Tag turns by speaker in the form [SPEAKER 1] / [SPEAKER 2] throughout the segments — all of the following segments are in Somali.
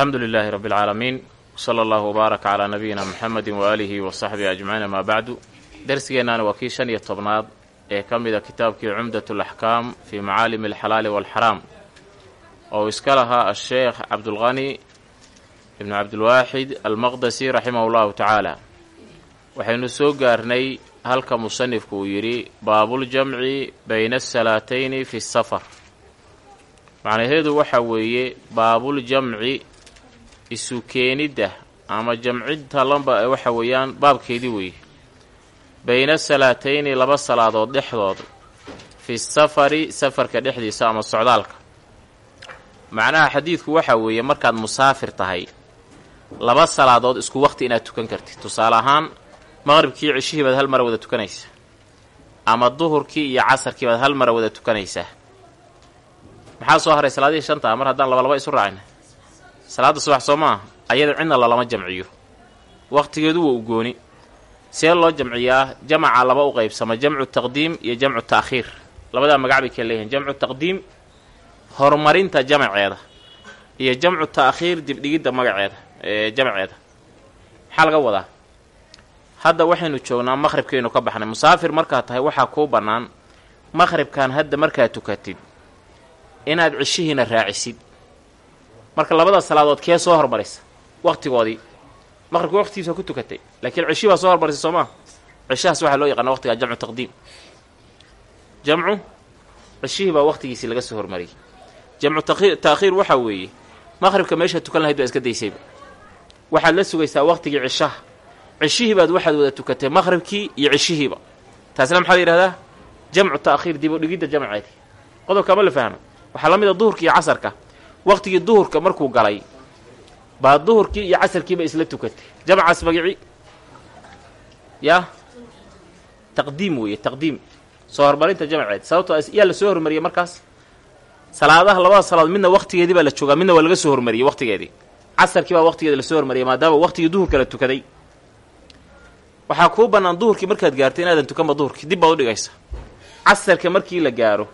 [SPEAKER 1] alxamdu lilaahi rabbi alcaalamiin wsala allahu wbaaraka calaa nabiyina muxamedi waaalihi wa saxbihi ajmaciin amaa bacdu. Darsigeennaana waa kii shan iyo tobnaad ee ka mida kitaabkii cumdat alaxkaam fii macaalimi alxalaali waalxaraam oo iska lahaa asheekh cabdulqani ibnu cabdilwaaxid almaqdasi raximahu llahu tacaala. Waxaynu soo gaarnay halka musanifku uu yidhi baabuljamci bayna asalaatayni fi safar macnaheedu waxaa weeye baabuljamci isu keenidda ama jamcidta lamba waxa weeyaan baabkeedii weeye. Bayna salaatayni laba salaadood dhexdood fi safari safarka dhexdiisa ama socdaalka. Macnaha xadiidku waxaa weeye markaad musaafir tahay laba salaadood isku waqti inaad tukan kartid. Tusaale ahaan maqribkii ceshihii baad hal mara wada tukanaysaa ama duhurkii iyo casarkii baad hal mara wada tukanaysaa maxaa soo haray salaadihii shanta mar haddaan laba laba isu raacina salaadda subax soo maaha ayada cidna lalama jamciyo. Waqtigeedu waa u gooni. See loo jamciyaa jamaca laba u qaybsama jamcu taqdiim iyo jamcu ta'khiir. Labadaa magac bay kala leeyihiin jamcu taqdiim horumarinta jamaceeda iyo jamcu ta'khiir dibdhigidda magaceeda ee jamaceeda. Maxaa laga wadaa? Hadda waxaynu joognaa maqhribkaynu ka baxnay. Musaafir markaad tahay waxaa kuu bannaan maqhribkan hadda markaad tukatid inaad cishihiina raacisid marka labada salaadood kee soo hormaraysa? Waqtigoodii. Maqribka waqtigiisa ku tukatay. Laakiin cishi baa soo hormarisay soo maa cishahaas waxaa loo yaqaana waqtigaa jamcu taqdiim. Jamcu cishihii baa waqtigiisii laga soo hormariyay jamcu ta'khiir waxaa weeye maqhribka meeshaad tukan lahayd baa iska daysayba. Waxaad la sugaysaa waqtigii cishaha cishihii baad waxaad wada tukatay maqhribkii iyo cishihiiba taasna maxaa la yidhahdaa? Jamcu ta'khiir dib u dhigidda jamceedii qodobka ma la fahma waxaa la mid a duhurka iyo casarka waqtigii duhurka markuu galay. Baa duhurkii iyo casarkiiba isla tukatay. Jamcaas magici yaa taqdiim weeye taqdiim. Soo hormarinta jamceed. Sababtoo yaa la soo hormariyey markaas? Salaadaha labada salaadood midna waqtigeedii baa la joogaa midna waa laga soo hormariyey waqtigeedii. Casarkii baa waqtigeeda la soo hormariyay maadaama waqtigii duhurka la tukaday. Waxaa kuu bannaan duhurkii markaad gaartay inaadan tukanba duhurkii dib baad u dhigaysa casarka markii la gaaro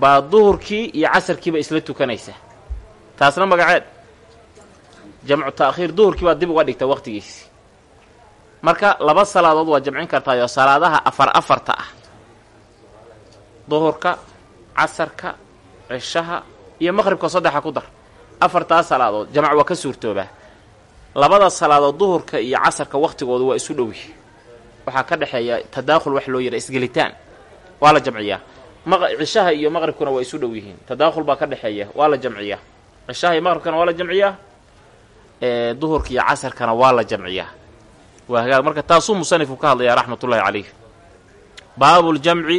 [SPEAKER 1] baa duhurkii iyo casarkiiba isla tukanaysa taasna magaceed. Jamcu ta'khiir duhurkii baad dib uga dhigta waqtigiisi marka laba salaadood waa jamcin kartaayoo salaadaha afar afarta ah. Duhurka casarka cishaha iyo maqhribka saddexa ku dar. Afartaas salaadood jamc waa ka suurtoobaa. Labada salaadood duhurka iyo casarka waqtigoodu waa isu dhowi. Waxaa ka dhexeeya tadaakhul wax loo yidha isgelitaan. Waa la jamciyaa. Cishaha iyo maqribkuna waa isu dhow yihiin. Tadaakhul baa ka dhexeeya. Waa la jamciyaa cishaha iyo maqribkana waa la jamciyaa duhurka iyo casarkana waa la jamciyaa. Waa hagaag. Marka taasuu musanifku ka hadlayaa raxmatullaahi calayh. Baabuljamci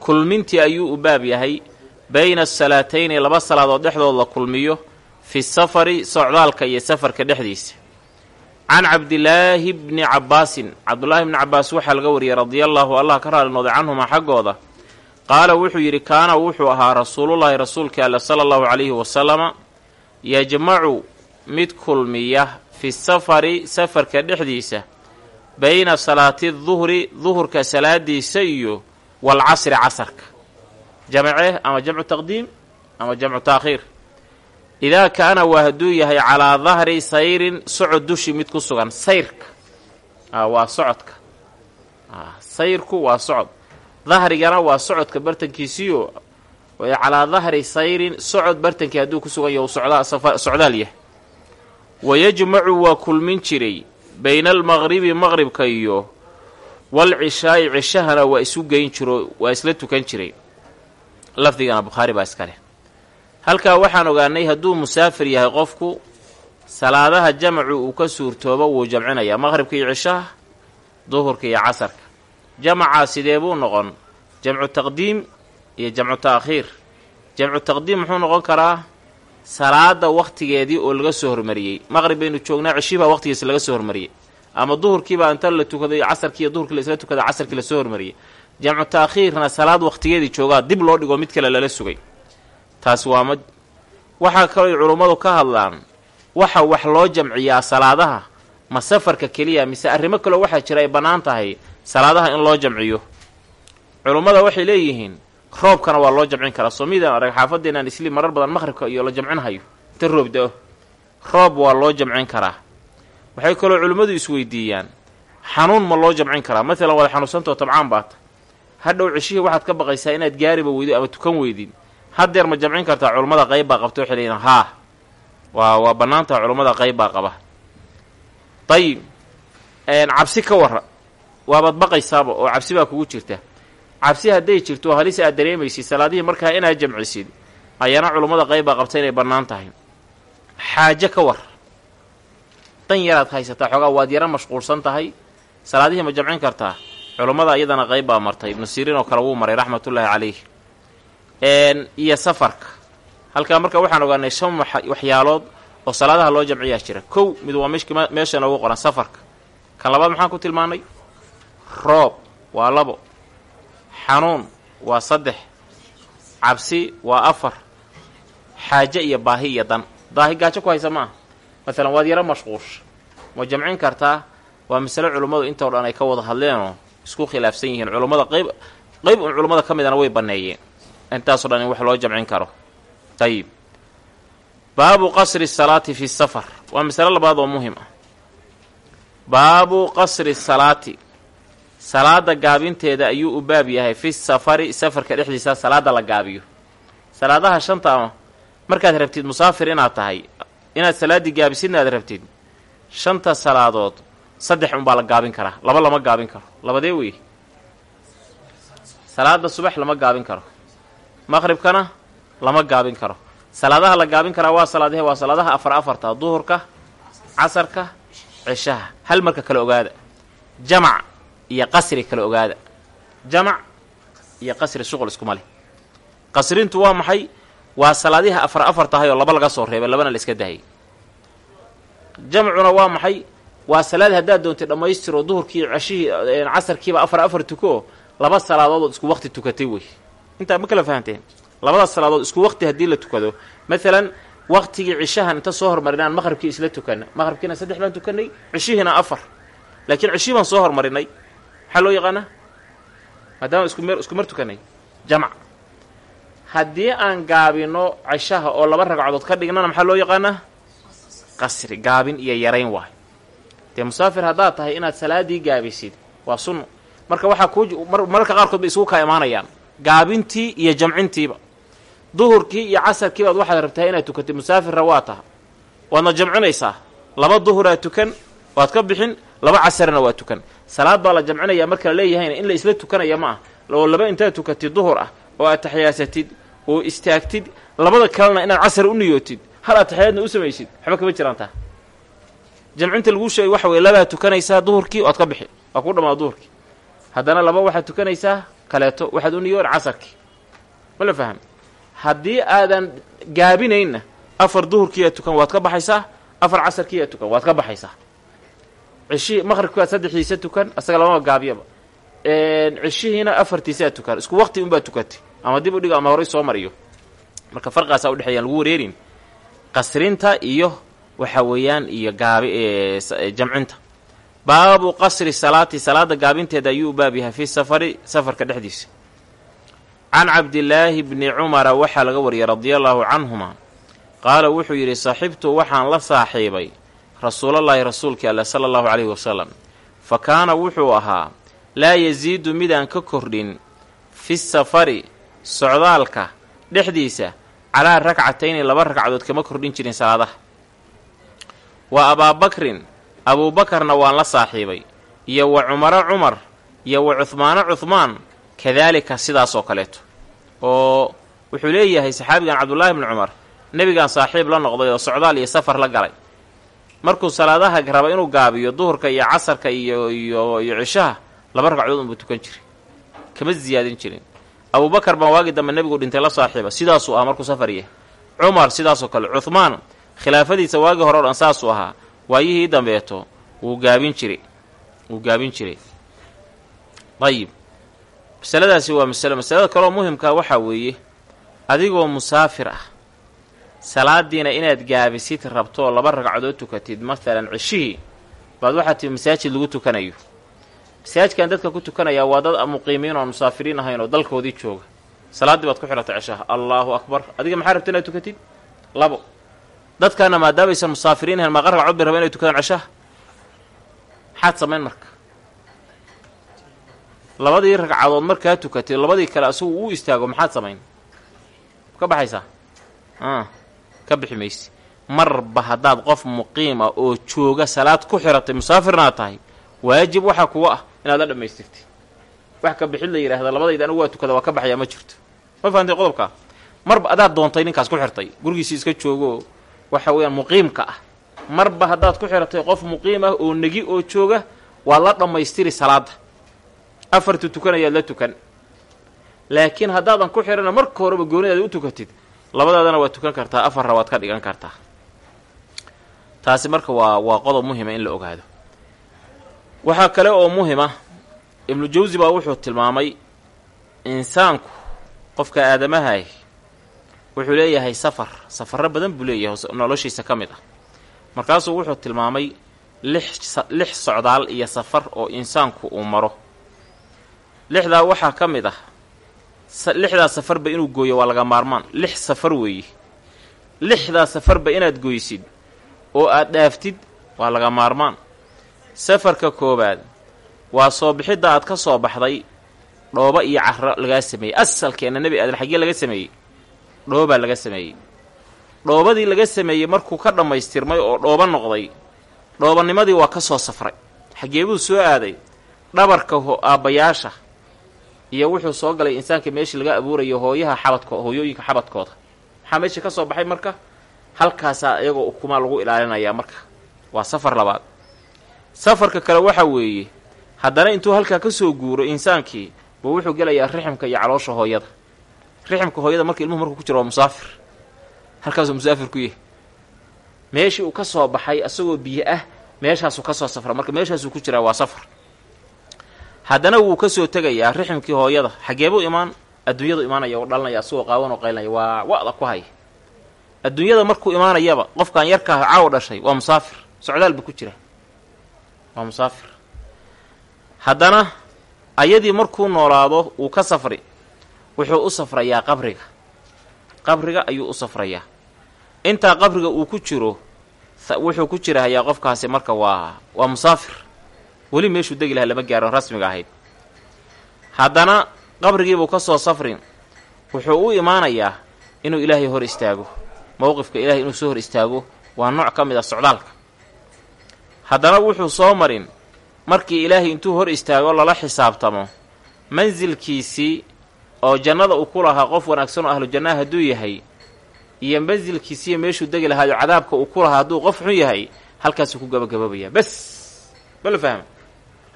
[SPEAKER 1] kulmintii ayuu u baab yahay. Bayna asalaatayni laba salaadood dhexdood la kulmiyo fi safari socdaalka iyo safarka dhexdiisa. Can cabdilaahi bni cabbaasin. Cabdullaahi bni cabbaas waxaa laga wariyey radiallaahu allah ka raali nooday canhuma xaggooda. Qaala wuxuu yidhi kaana wuxuu ahaa rasuulullaahi rasuulka alle sala allahu calayhi wasalama yajmacu mid kulmiya fi safari safarka dhexdiisa bayna salaati duhri duhurka salaadiisa iyo walcasri casarka. Jamce ama jamcu taqdiim ama jamcu taakhiir idaa kaana waa hadduu yahay calaa dahri sayrin socod dushi mid ku sugan sayrka. Waa socodka. Sayrku waa socod. Dahrigana waa socodka bartankiisiyo calaa dahri sayrin socod bartankii hadduu ku sugan yahu socdaal yahay. Wayajmacu waa kulmin jiray bayna almaqribi maqribka iyo walcishaa'i cishahana waa isu geyn jiro waa isla tukan jiray. Lafdigana bukhaari baa iska leh. Halkaa waxaan ogaanay hadduu musaafir yahay qofku salaadaha jamacu uu ka suurtoobo wuu jamcinayaa maqhribka iyo cishaha duhurka iyo casarka. Jamacaa sidee buu noqon? Jamcu taqdiim iyo jamcu ta'khiir. Jamcu taqdiim muxuu noqon karaa salaada waqtigeedii oo laga soo hormariyey. Maqrib baynu joognaa cishii baa waqtigiisa laga soo hormariyey. Ama duhurkiibaa inta la tukaday casarkii iyo duhurkii la isla tukada casarkii la soo hormariyey. Jamcu ta'khiirna salaad waqtigeedii joogaa dib loo dhigo mid kale lala sugay. Taasi waa ma waxaa kalooy culummadu ka hadlaan waxa wax loo jamciyaa salaadaha ma safarka keliya mise arrimo kaloo waxaa jira ay bannaan tahay salaadaha in loo jamciyo. Culummada waxay leeyihiin roobkana waa loo jamcin karaa. Soo midaan arag xaafadeenaan isli marar badan maqhribka iyo la jamcinhayo inta roob da'o roob waa loo jamcin karaa. Waxay kaloo culimmadu isweydiiyaan xanuun ma loo jamcin karaa. Maalan waad xanuunsantao tabcaan baata hadhow ceshihii waxaad ka baqaysaa inaad gaariba weydo ama tukan weydin. Haddeer ma jamcin kartaa culummada qayb baa qabta waxay haa waa waa bannaantaha culummada qayb baa qaba. Dayib cabsi ka warra waabaad baqaysaaba oo cabsi baa kugu jirta cabsi hadday jirto halis aad dareemaysid salaadihii markaa inaad jamcisid ayaana culummada qayb baa qabta inay bannaan tahay. Xaajo ka war. Dan yaraad haysataa xoogaa waad yara mashquulsan tahay. Salaadihii ma jamcin kartaa. Culummada iyadana qayb baa martay. Ibnu siriin oo kale wuu maray raxmatullaahi calayh iyo safarka. Halkaa marka waxaan ogaanay shan waxyaalood oo salaadaha loo jamciyaa jira. Kow mid waa meesha noogu qoran safarka. Kan labaad maxaan ku tilmaanay? Roob. Waa labo xanuun waa saddex cabsi waa afar xaaje iyo baahi iyo dan. Daahi gaajo ku haysa maaha. Maalan waad yaro mashquulsha ma jamcin kartaa? Waa masale culummadu intoo dhan ay ka wada hadleenoo isku khilaafsan yihiin. Culummada qayb qayb un culummada ka midana way banneeyeen intaasoo dhan in wax loo jamcin karo. Ayib baabu qasri salaati fi safar. Waa masale labaad oo muhiim ah. Baabu qasri salaati salaada gaabinteeda ayuu u baab yahay fi safari safarka dhexdiisa salaada la gaabiyo. Salaadaha shanta markaad rabtid musaafir inaad tahay inaad salaaddii gaabisidna aad rabtid shanta salaadood saddex unbaa la gaabin karaa laba lama gaabin karo. Labadee wey salaada subax lama gaabin karo. Maqribkana lama gaabin karo. Salaadaha la gaabin karaa waa salaadahe waa salaadaha afar afarta duhurka casarka cishaha. Hal marka kala ogaada. Jamac iyo qasri kala ogaada. Jamac iyo qasri shuqul iskuma leh. Qasrintu waa maxay? Waa salaadiha afar afar tahay oo laba laga soo reebay labana la iska dahayay jamcuna waa maxay? Waa salaad haddaad doontay dhammaystiroo duhurkii ceshihii casarkiiba afar afar tuko laba salaadood isku waqti tukatay wey. Intaa ma kala fahanteen? Labadaas salaadood isku waqti haddii la tukado. Maalan waqtigii cishahan inta soo hormarinaan maqribkii isla tukana maqribkiina saddex baan tukanay cishihiina afar. Laakiin cishihii baan soo hormarinay maxaa loo yaqaanaa? Maadaama isku meer isku mar tukanay. Jamc haddii aan gaabino cishaha oo laba ragcadood ka dhignana maxaa loo yaqaanaa? Qasri gaabin iyo yarayn waay. Dee musaafir haddaad tahay inaad salaadii gaabisid waa sunno marka waxaa kuu mararka qaarkood bay isugu kaa imaanayaan. Gaabintii iyo jamcintiiba. Duhurkii iyo casarkiibaad waxaad rabtaa inaad tukatay musaafirra waa taha waadna jamcinaysaa. Laba duhuraad tukan waad ka bixin laba casarna waa tukan. Salaad baa la jamcinayaa marka la leeyahayna in la isla tukanaya ma ah oo laba intaad tukatid duhur ah oo aad taxiyaasatid oo istaagtid labada kalena inaad casar u niyootid hal ataxiyaadna u samaysid waxba kama jiraan taa. Jamcinta laguu sheegay waxa weye labaad tukanaysaa duhurkii oad ka bixi. Waa kuu dhamaada duhurkii. Haddana laba waxaad tukanaysaa kaleeto waxaad u niyoon casarkii. Ma la faham? Haddii aadan gaabinaynna afar duhurkiiaad tukan waad ka baxaysaa afar casarkiiaad tukan waad ka baxaysaa cishihii maqribkiiaad saddexdiisa tukan asaga lamama gaabiyaba. Cishihiina afartiisaad tukan. Isku waqti unbaad tukatay. Ama dib u dhigo ama horay soo mariyo. Marka farqaasaa udhexeeyaan lagu wareerin. Qasrinta iyo waxa weeyaan iyo gaabi jamcinta. Baabu qasri salaati salaada gaabinteeda ayuu u baab yahay fi safari safarka dhexdiisa. Can cabdillaahi bni cumara waxaa laga wariyay radia allaahu canhuma. Qaala wuxuu yidhi saxibtu waxaan la saaxiibay rasuulallaahi rasuulkii alleh sala allahu calayhi wasalam fa kaana wuxuu ahaa laa yasiidu midaan ka kordhin fi safari socdaalka dhexdiisa calaa ragcatayni laba ragcadood kama kordhin jirin salaadaha. Wa abaabakrin abuubakarna waan la saaxiibay iyo wa cumaro cumar iyo wa cuhmaano cuhmaan kadaalika sidaasoo kaleeto. Oo wuxuu leeyahay saxaabigan cabdullaahi bni cumar nebigaan saaxiib la noqday oo socdaal iyo safar la galay markuu salaadaha raba inuu gaabiyo duhurka iyo casarka iyo iyo iyo cishaha laba ragcadood unbuu tukan jiray. Kama siyaadin jirin. Abuubakar baan waagii dambe nebigu dhintay la saaxiiba sidaasuu ahaa markuu safar yahay. Cumar sidaasoo kale. Cuhmaan khilaafadiisa waagii hore o dhan saasuu ahaa. Waayihii dambeeto wuu gaabin jiray. Wuu gaabin jiray. Ayib masaladaasi waa masalo masalada kaleoo muhimkaa waxaa weeye adigoo musaafir ah salaadiina inaad gaabisid rabtoo laba ragcadood tukatid masalan cishihii baad waxaa tii masaajid lagu tukanayo. Masaajidkan dadka ku tukanayaa waa dad muqiimiin oon musaafiriin ahayn oo dalkoodii jooga. Salaaddii baad ku xidhatay cishaha allaahu akbar. Adiga maxaa rabta inaad tukatid? Labo. Dadkaana maadaamaysan musaafiriin ahayn maqarka cod bay raba inay tukadaan ceshaha. Maxaad samayn marka? Labadii ragcadood markaa tukatay labadii kale asagu uu istaago maxaad samayn? Ka baxaysaa ka bixi mayse. Marba haddaad qof muqiim ah oo jooga salaad ku xiratay musaafirnaad tahay waajib waxaa kuga ah inaad la dhammaystirtay wax ka bixid la yidhaahda labadayda anigu waa tukada waa ka baxayaa ma jirto. Ma fahamtay qodobkaa marba adaad doontay ninkaas ku xirtay gurigiisii iska joogo waxa weeyaan muqiimka ah. Marba haddaad ku xiratay qof muqiim ah oo negi oo jooga waad la dhammaystiri salaadda. Afartu tukanayaad la tukan. Laakiin haddaadan ku xihana marka horeba goonidaada u tukatid labadaadana waad tukan kartaa afarra waad ka dhigan kartaa. Taasi marka waa waa qodob muhima in la ogaado. Waxaa kale oo muhima ibnu jawsi baa wuxuu tilmaamay insaanku qofka aadamahay wuxuu leeyahay safar. Safarro badan buu leeyahay noloshiisa ka mid ah. Markaasuu wuxuu tilmaamay lix lix socdaal iyo safar oo insaanku uu maro. Lixdaa waxaa ka mid ah lixdaa safarba inuu gooyo waa laga maarmaan. Lix safar weeye lixdaa safarba inaad goysid oo aad dhaaftid waa laga maarmaan. Safarka koowaad waa soo bixidda aad ka soo baxday dhooba iyo carro lagaa sameeyey. Asalkeenna nebi aadan xaggee laga sameeyey. Dhoobaa laga sameeyey. Dhoobadii laga sameeyey markuu ka dhammaystirmay oo dhooba noqday dhoobanimadii waa ka soo safray. Xaggee buu soo aaday dhabarka aabbayaasha iyo wuxuu soo galay insaanka meeshii laga abuurayo hooyaha xabadko hooyooyinka xabadkooda. Maxaa meeshii ka soo baxay marka halkaasaa iyagoo ukumaa lagu ilaalinayaa marka. Waa safar labaad. Safarka kale waxa weeye haddana intuu halkaa ka soo guuro insaankii buu wuxuu gelayaa riximka iyo caloosha hooyada. Riximka hooyada marka ilmuhu markuu ku jiro waa musaafir. Halkaasuu musaafir ku yahay. Meeshii uu ka soo baxay asagoo biyo ah meeshaasuu ka soo safra. Marka meeshaasuu ku jiraa waa safar haddana wuu ka soo tegayaa riximkii hooyada. Xageebuu imaan adduunyadu imaanaya oo dhalanaya asagoo qaawan oo qaylinaya waa wa'da ku haya adduunyada markuu imaanayaba qofkan yarkaa caaw dhashay waa musaafir. Socdaal buu ku jira. Waa musaafir. Haddana ayadii markuu noolaado uu ka safri wuxuu u safrayaa qabriga. Qabriga ayuu u safrayaa. Intaa qabriga uu ku jiro wuxuu ku jirahayaa qofkaasi marka waa waa musaafir weli meeshuu degi lahaa lama gaaro rasmiga ahayd. Haddana qabrigiibuu ka soo safrin wuxuu u imaanayaa inuu ilaahay hor istaago. Mowqifka ilaahay inuu soo hor istaago waa nooc ka mid a socdaalka. Haddana wuxuu soo marin markii ilaahay intuu hor istaago lala xisaabtamo mansilkiisii oo jannada uu ku lahaa qof wanaagsan oo ahlu jannaha hadduu yahay iyo mansilkiisiiyo meeshuu degi lahaayo cadaabka uu ku lahaa hadduu qof xun yahay halkaasuu ku gabagaboobaya bes bala fahma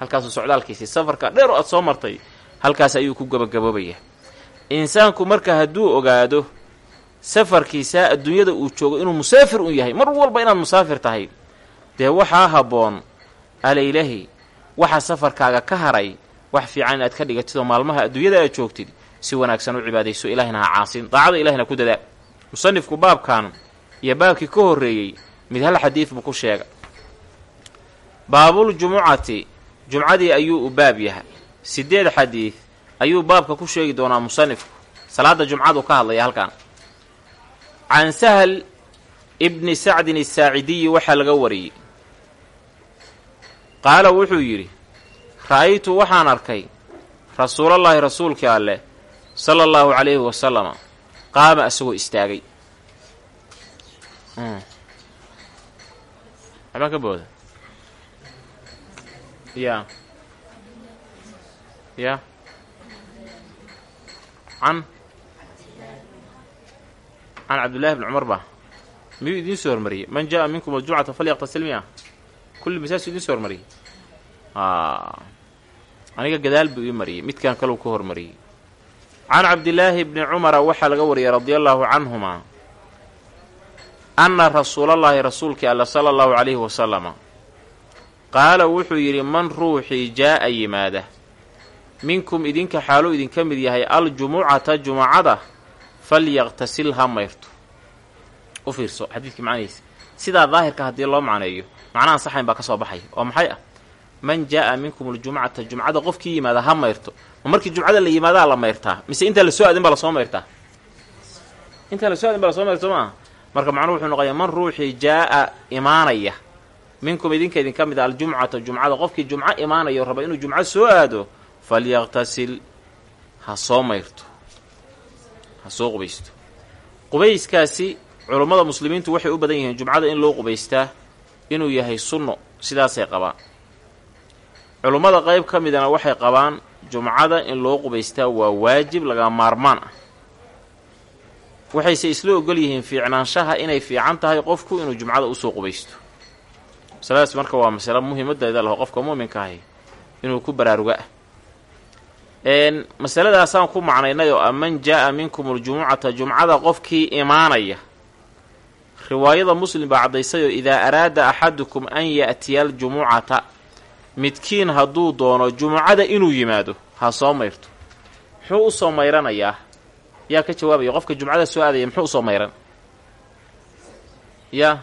[SPEAKER 1] halkaasuu socdaalkiisii safarka dheer oo aad soo martay halkaas ayuu ku gabagaboobaya insaanku marka hadduu ogaado safarkiisaa adduunyada uu joogo inuu musaafir un yahay mar walba inaad musaafir tahay dee waxaa habboon alaylahi waxa safarkaaga ka haray wax fiican inaad ka dhigatid oo maalmaha adduunyada aad joogtid si wanaagsan u cibaadayso ilahina ha caasin daacada ilahina ku dadaa musanifku baabkan iyo baabkii ka horreeyey mid hal xadiid buu ku sheega baabul jumcadii ayuu u baab yahay. Siddeed xadiid ayuu baabka ku sheegi doonaa musanifku. Salaada jumcadu ka hadlaya halkan. Can sahal ibni sacdin asaacidiyi waxaa laga wariyey. Qaala wuxuu yidhi ra'aytu waxaan arkay rasuulallaahi rasuulkii alleh sala allahu calayhi wasalama qaama isagoo istaagay. Waxbaa ka booda ya ya can can cabdillahi bni cumar ba? Miyuu idiin soo hormariyey? Man jaa minkum aljumcata falyaqtasil miya. Kulli masaasuu idiin soo hormariyey. Aniga gadaal buu ii mariyey. Midkan kaleu ka hormariyey. Can cabdillaahi bni cumara waxaa laga wariyey radia allaahu canhumaa anna rasuulallaahi rasuulkii alla sala allahu calayhi wasalama qaala wuxuu yidhi man ruuxii jaa'a yimaada. Minkum idinka xaaluu idinka mid yahay aljumucata jumacada falyaqtasil ha mayrto. U fiirso xadiidkii macnihiisa sidaa daahirka haddii loo macneeyo macnahan saxayn baa ka soo baxaya oo maxay ah? Man jaa'a minkum aljumcata jumcada qofkii yimaada ha mayrto. Ma markii jumcada la yimaadaa la mayrtaa? Mise intaa la soo aadin baa la soo mayrtaa? Intaa la soo aadin baa la soo mayrto maaha marka macnuhu wuxuu noqoyaa man ruuxii jaa'a imaanaya minkum idinka idinka mid a aljumcata jumcada. Qofkii jumco imaanayo raba inuu jumco soo aado falyaqtasil ha soo mayrto ha soo qubaysto. Qubayskaasi culummada muslimiintu waxay u badan yihiin jumcada in loo qubaystaa inuu yahay sunno sidaasay qabaan. Culummada qayb ka midana waxay qabaan jumcada in loo qubaystaa waa waajib laga maarmaan ah. Waxayse isla ogol yihiin fiicnaanshaha inay fiican tahay qofku inuu jumcada u soo qubaysto masaladaas marka waa masalo muhiimadeeda laho qofka muuminka ahi inuu ku baraaruga. Ah masaladaasaan ku macnaynay oo a man jaa'a minkum aljumucata jumcada qofkii imaanaya. Riwaayada muslim baa caddaysayoo idaa araada axadukum an ya'tiya aljumucata. Midkiin hadduu doono jumucada inuu yimaado ha soo mayrto. Muxuu u soo mayranayaa yaa ka jawaabaya qofka jumcada soo aadaya muxuu u soo mayran? Yaa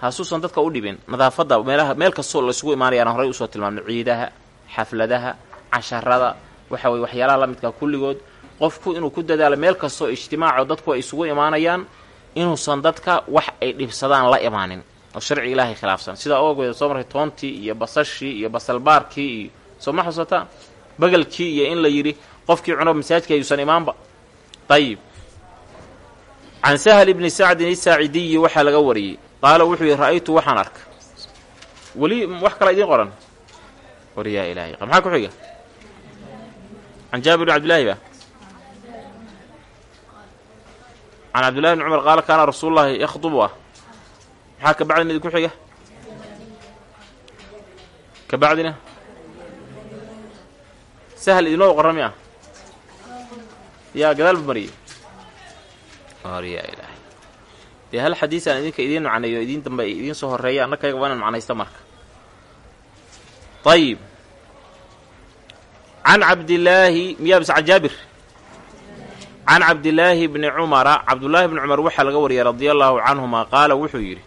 [SPEAKER 1] hasuusan dadka u dhibin nadaafadda meelaha meel kastoo laysugu imaanayaan horey u soo tilmaamnay ciidaha xafladaha casharada waxa weye waxyaalaha la midkaa kulligood. Qofku inuu ku dadaalo meel kastoo ijtimaaco dadku ay isugu imaanayaan inuusan dadka wax ay dhibsadaan la imaanin. Oo sharci ilaahay khilaafsan. Sidaa ogeeda soo markay toontii iyo basashii iyo basalbaarkii iyo soo ma xusataan bagelkii iyo in la yidhi qofkii cuno masaajidka ayuusan imaanba. Ayib can sahl ibni sacdin isaacidiyi waxaa laga wariyey qaala wuxuu yidhi ra'aytu waxaan arka. Weli wax kala idiin qoran. Waryaa ilaahay maxaa ku xiga? Can jaabir bn cabdillahi ba? Can cabdillahi bni cumar qaala kaana rasuulu llahi yakhdubu ah. Maxaa ka bacdina idinku xiga? Ka bacdina? Sahal idinoo qoran mi ah. Yaa gadaalba mariyey waryaa ilaahay dee hal xadiisaan idinka idiin macneeyo idiin dambe idiin soo horreeya annakayaga waa inaan macnaysta marka. Ayib can cabdillaahi miyaa bise can jaabir? Can cabdillaahi bni cumara cabdullaahi bni cumar waxaa laga wariyay radia allaahu canhuma qaala wuxuu yidhi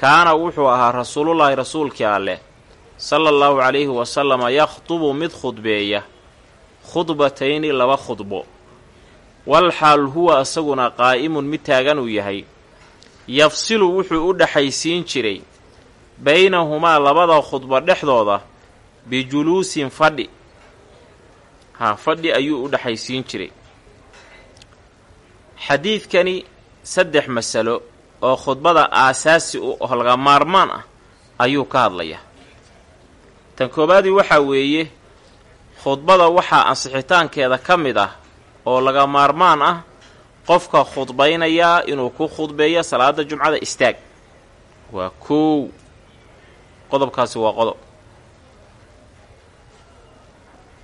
[SPEAKER 1] kaana wuxuu ahaa rasuulullaahi rasuulkii alleh sala allahu calayhi wasalama yakhdubu mid khudbeeya khudbatayni laba khudbo. Walxaal huwa isaguna qaa'imun mid taagan uu yahay yafsilu wuxuu u dhexaysiin jiray baynahumaa labada khudbo dhexdooda bijuluusin fadhi. Haa fadhi ayuu u dhexaysiin jiray. Xadiidkani saddex masalo oo khudbada aasaasi u oh laga maarmaan ah ayuu ka hadlayaa. Tan koowaadii waxaa weeye khudbada waxaa ansixitaankeeda ka mid ah oo laga maarmaan ah qofka khudbaynayaa inuu ku khudbeeyo salaada jumcada istaag. Waa koow qodobkaasi waa qodob.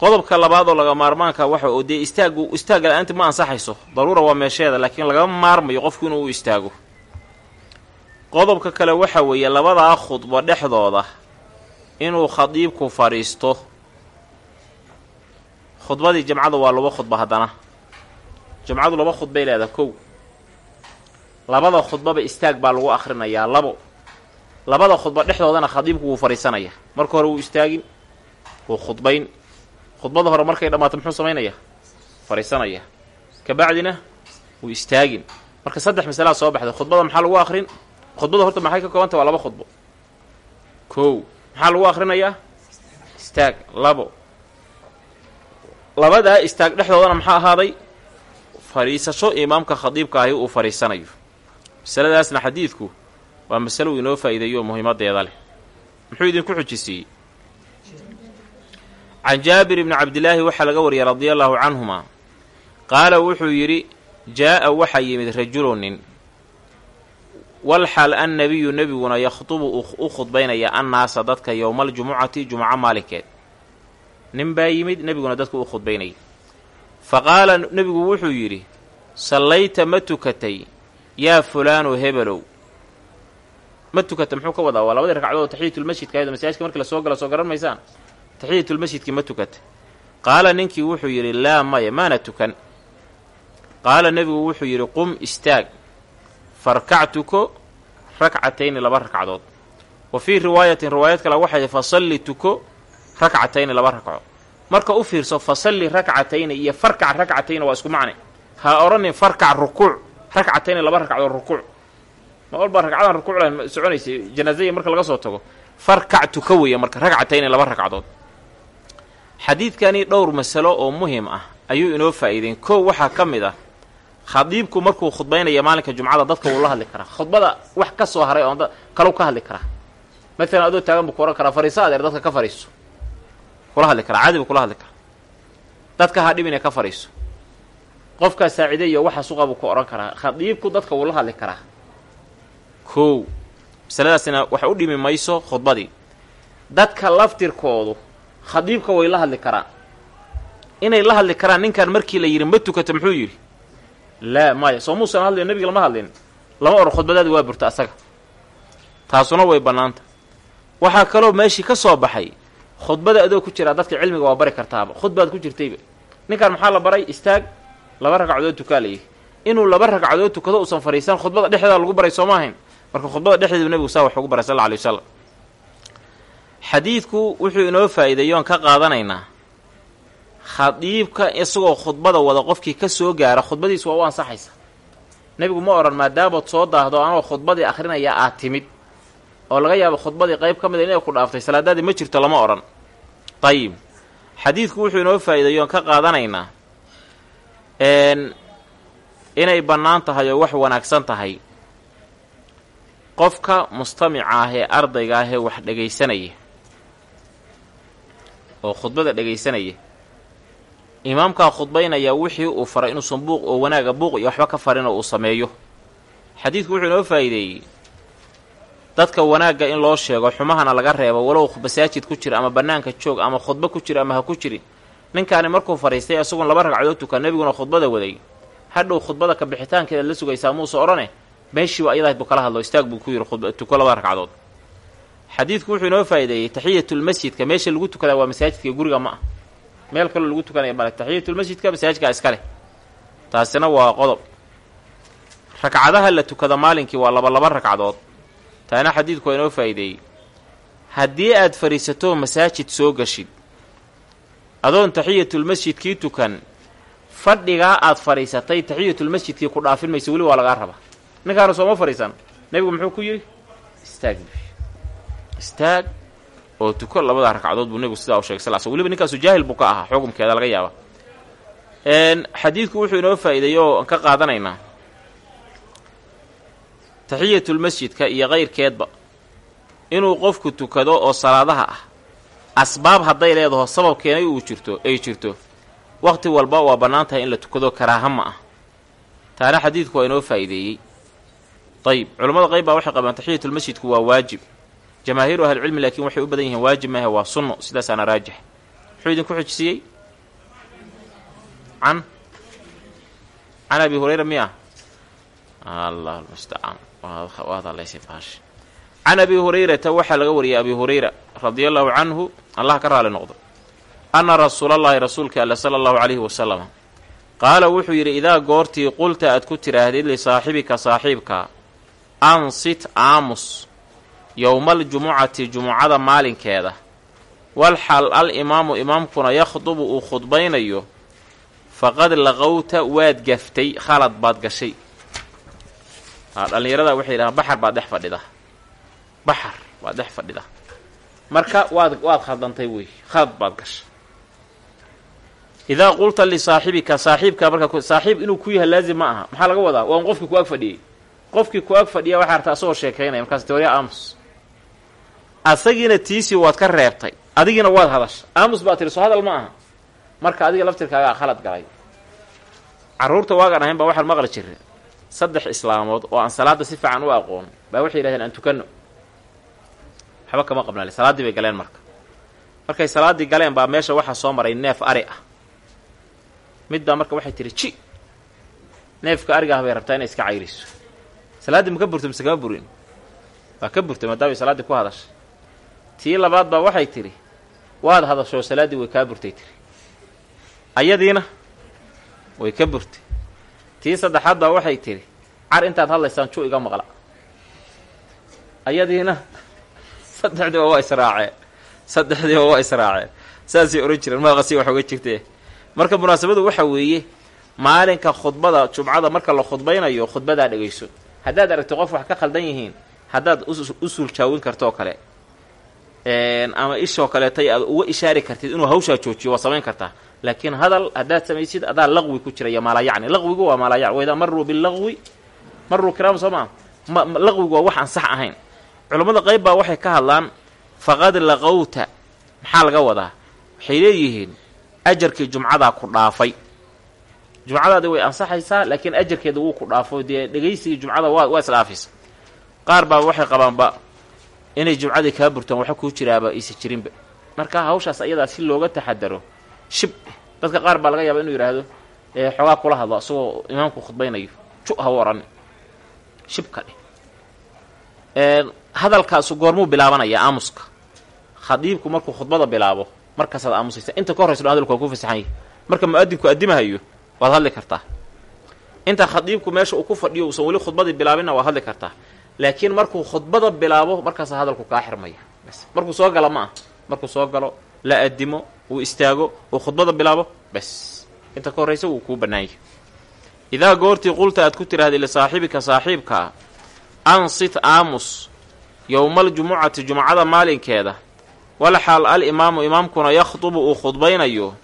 [SPEAKER 1] Qodobka labaad oo laga maarmaanka waxa oo dee istaagu istaagga la'aanti ma ansaxayso. Daruura waa meesheeda laakiin lagama maarmayo qofku inuu u istaago. Qodobka kale waxa weeye labadaa khudbo dhexdooda. Inuu khadiibku fadhiisto. Khudbadii jamcada waa laba khudba haddana jamcadu laba khudbay leedaha kow. Labada khudbaba istaag baa lagu akhrinayaa labo. Labada khudba dhexdoodana khadiibku wuu fadhiisanaya marka hore wuu istaagin wuu khudbayn. Khudbada hore markay dhammaato muxuu samaynayaa fadhiisanaya kabacdina wuu istaagin. Marka saddex masalaa soo baxday khudbada maxaa lagu akrin khudbada horta maxay ka koobantah waa laba khudbo. Kow maxaa lagu akhrinayaa istaag labo. Labadaa istaag dhexdoodana maxaa ahaaday fadhiisasho imaamka khadiibka ahi uu fadhiisanayo. Masaladaasna xadiidku waa masalo uu inoo faa'iideeyo oo muhiimadeeda leh. Muxuu idinku xujisiiyey can jaabir ibni cabdilaahi waxaa laga wariyay radia allaahu canhumaa qaala wuxuu yidhi jaa'a waxaa yimid rajulu nin. Walxal annabiyu nebiguna yakhdubu u khudbaynaya annaasa dadka yowmaaljumucati jumuco maalinkeed. Nin baa yimid nebiguna dadku u khudbaynayay fa qaala nebigu wuxuu yidhi sallayta ma tukatay yaa fulaanu hebelow ma tukata muxuu ka wadaa? Waa labadii ragcadood oo taxiyatulmasjidka ahayd masaajidka markii la soo gala soo garan maysaan? Taxiyatulmasjidkii ma tukata qaala ninkii wuxuu yidhi laa maya maana tukan. Qaala nebigu wuxuu yidhi qum istaag. Farkactuko rakcatayni laba ragcadood. Wa fii riwaayatin riwaayad kale waxay fasalli tuko rakcatayni laba ragco marka u fiirso fasalli rakcatayni iyo farkac rakcatayni waa isku macne ha odhanin farkac rukuuc. Ragcatayni laba ragcadood rukuuc. Ma walba ragcadan rukuuc lahayn soconaysay janaazaya marka laga soo tago. Farkac tuka weya marka ragcatayni laba ragcadood xadiidkani dhowr masalo oo muhiim ah ayuu inoo faa'iideyn. Kow waxaa ka mid ah khadiibku markuu khudbaynaya maalinka jumcada dadka wuu la hadli karaa. Khudbada wax ka soo haray oon kalau ka hadli karaa. Maalan adoo taagan buu ku ohan karaa fariiso adeer dadka ka fariiso kula hadli karaa caadi buu kula hadli karaa. Dadka ha dhibine ka fariiso. Qofkaa saacideeyo waxa suqa buu ku odhan karaa. Khadiibku dadka wuu la hadli karaa. Kow masaladaasina wax u dhimi mayso khudbadii. Dadka laftirkoodu khadiibka way la hadli karaan. Inay la hadli karaan ninkan markii la yidhi ma tukato muxuu yidhi. Laa maya soo muusan hadlin nebiga lama hadlin. Lama odhan khudbadaadi waa burta asaga. Taasuna way bannaanta. Waxaa kaloo meeshii ka soo baxay khudbada adoo ku jiraa dadka cilmiga waa bari kartaaba khudbaad ku jirtayba ninkan maxaa la baray? Istaag laba ragcadood tukaa la yidhi. Inuu laba ragcadood tukado uusan fadhiisan khudbada dhexdeeda lagu baray soo maahayn marka khudbada dhexdeedu nebigu saa wax ugu baray sal alay wasalam xadiidku wuxuu inoo faa'iideeyo oon ka qaadanaynaa khadiibka isagoo khudbada wada qofkii ka soo gaara khudbadiis waa u ansaxaysa. Nebigu ma odhan maadaamood soo daahdo anoo khudbadii akhrinaya aad timid oo laga yaabo khudbadii qayb ka mida inay ku dhaaftay salaadaadii ma jirto lama odhan. Dayib xadiidku wuxuu inoo faa'iideeyo oon ka qaadanaynaa inay bannaan tahay oo wax wanaagsan tahay. Qofka mustamica ah ee ardayga ah ee wax dhegaysanaya oo khudbada dhegaysanaya imaamkaa khudbaynaya wixii uu faray inuusan buuq oo wanaaga buuq iyo waxba ka farin uu sameeyo. Xadiidku wuxuu inoo faa'iideeyey dadka wanaagga in loo sheego xumahana laga reebo walow masaajid ku jira ama bannaanka joog ama khudbo ku jira ama ha ku jirin. Ninkaani markuu fadhiistay isagoon laba ragcadood tukan nebiguna khudbada waday. Hadhow khudbada ka bixitaankeeda la sugaysaa muuse odhane meeshii waa buu kala hadlo istaag buu ku yidhi tuko labada ragcadood. Xadiidku wuxuu inoo faa'iideeyey taxiyatulmasjidka meesha lagu tukadaa waa masaajidka guriga ma ah meel kaloo lagu tukanaya male taxiyatulmasjidka masaajidkaa iska leh. Taasina waa qodob. Ragcadaha la tukada maalinkii waa laba laba ragcadood taana xadiidku waa inoo faa'iideeyey haddii aad fadhiisato masaajid soo gashid adoon taxiyatulmasjidkii tukan fadhigaa aad fadhiisatay taxiyatulmasjidkii ku dhaafin mayso weli waa lagaa rabaa. Ninkaanu sooma fadhiisan nebigu muxuu ku yidhi? Istaag istaag oo tuko labada ragcadood buu nebigu sidaa u shegay sal sl weliba ninkaasu jaahil buu ka ahaa xukumkeeda laga yaaba xadiidku wuxuu inoo faa'iideeyey oo aan ka qaadanaynaa taxiyatulmasjidka iyo kayrkeedba inuu qofku tukado oo salaadaha ah. Asbaab hadday leedaho sabab keenay uu jirto ay jirto wakhti walba waa bannaan tahay in la tukado karaaha ma ah. Taana xadiidku waa inoo faa'iideeyey. Dayib culammada qayb baa waxay qabaan taxiyatulmasjidku waa waajib. Jamaahiiru ahlicilmi laakiin waxay u badan yihiin waajib maahe waa sunno sidaasaana raajix. Muxuu idinku xujisiiyey can? Can abi hurayra miya? Allah almustacaan can abi hurayrata waxaa laga wariyay abi hurayra radia allahu canhu allah ka raali noqdo. Anna rasuulallaahi rasuulka alle sala allahu calayhi wasalama qaala wuxuu yidhi idaa goortii qulta aad ku tidhaahdid lisaaxibika saaxiibka ansit aamus yowmaal-jumucati jumucada maalinkeeda. Walxal al imaamu imaamkuna yakhdubu uu khudbaynayo faqad laqowta waad gaftay khalad baad gashay dhallinyarada waxay yidhahaan baxar baad dhex fadhida. Baxar baad dhex fadhida. Marka waad waad khaldantay wey khalad baad gashay. Idaa qulta lisaaxibika saaxiibka marka saaxiib inuu ku yahay laazim ma aha. Maxaa laga wadaa? Waa un qofkii ku ag fadhiyey. Qofkii ku ag fadhiya waxaa artaa asagoo sheekaynaya markaas teoriya aamus. Asagiina tiisii waad ka reebtay adigiina waad hadasha aamus baad tiri soo hadal ma aha. Marka adiga laftirkaagaa khalad galay. Carruurta waagaan ahayn baa waxaan maqli jira saddex islaamood oo aan salaadda si fiican u aqoon baa waxay yidhahdeen aan tukanno waxba kama qabnale salaaddii bay galeen marka. Markay salaaddii galeen baa meesha waxaa soo maray neef ari ah. Mid baa marka waxay tihi ji neefka ariga ah bay rabtaa inay iska cayriso. Salaaddii ma ka burto mise kama burin. Waa ka burtay maadaamay salaaddii ku hadashay. Tii labaad baa waxay tidhi waad hadashoo salaaddii way kaa burtay tiri. Ayadiina way ka burtay tii saddexaad baa waxay tidhi car intaad hadlaysaan ju iga maqla. Ayadiina saddexdiiba waa israaceen saddexdiiba waa israaceen saasay ohan jireen maaqasi wax oga jirtee. Marka munaasabadu waxa weeye maalinka khudbada jumcada marka la khudbaynayo khudbadaa dhegayso haddaad aragti qof wax ka khaldan yihiin haddaad u suljaawin karto oo kale. Ama ishoo kaleetay aad uga ishaari kartid inuu hawshaa joojiyo waa samayn kartaa laakiin hadal haddaad samaysid adaa laqwi ku jiraya maalayacni laqwigu waa maalayacni waidaa maruu bilaqwi maruu kiraam soo maa laqwigu waa wax aan sax ahayn. Culammada qayb baa waxay ka hadlaan faqad laqowta maxaa laga wadaa? Waxay leeyihiin ajarkii jumcadaa ku dhaafay. Jumcadaadi way ansaxaysaa laakiin ajarkeeda wuu ku dhaafo. Dee dhegaysigii jumcada waa isdhaafaysa qaar baa waxay qabaanba inay jumcadii kaa burtaan waxa kuu jiraaba aysa jirinba. Marka hawshaas ayadaa si looga taxadaro shib. Dadka qaar baa laga yaaba inuu yidhaahdo xoogaa kula hadlo asagoo imaamku khudbaynayo. Ju ha u shibka dheh hadalkaasu goormuu bilaabanaya aamuska. Khadiibku markuu khudbada bilaabo markaasaad aamusaysa inta ka horraysa dhan hadalku waa ku fasaxan yahy marka mu'adinku waad hadli kartaa. Inta khadiibku meesha uu ku fadhiyo uusan weli khudbadii bilaabinna waad hadli kartaa. Laakiin markuu khudbada bilaabo markaasa hadalku kaa xirmaya. Markuu soo galo ma ah markuu soo galo la addimo uu istaago uu khudbada bilaabo bas. Inta ka horraysa wuu kuu bannaanyah idaa goortii qulta aad ku tidhahdii lisaaxibika saaxiibkaa ansit aamus yowmaljumucati jumcada maalinkeeda walxaal al imaamu imaamkuna yakhdubu uu khudbaynayo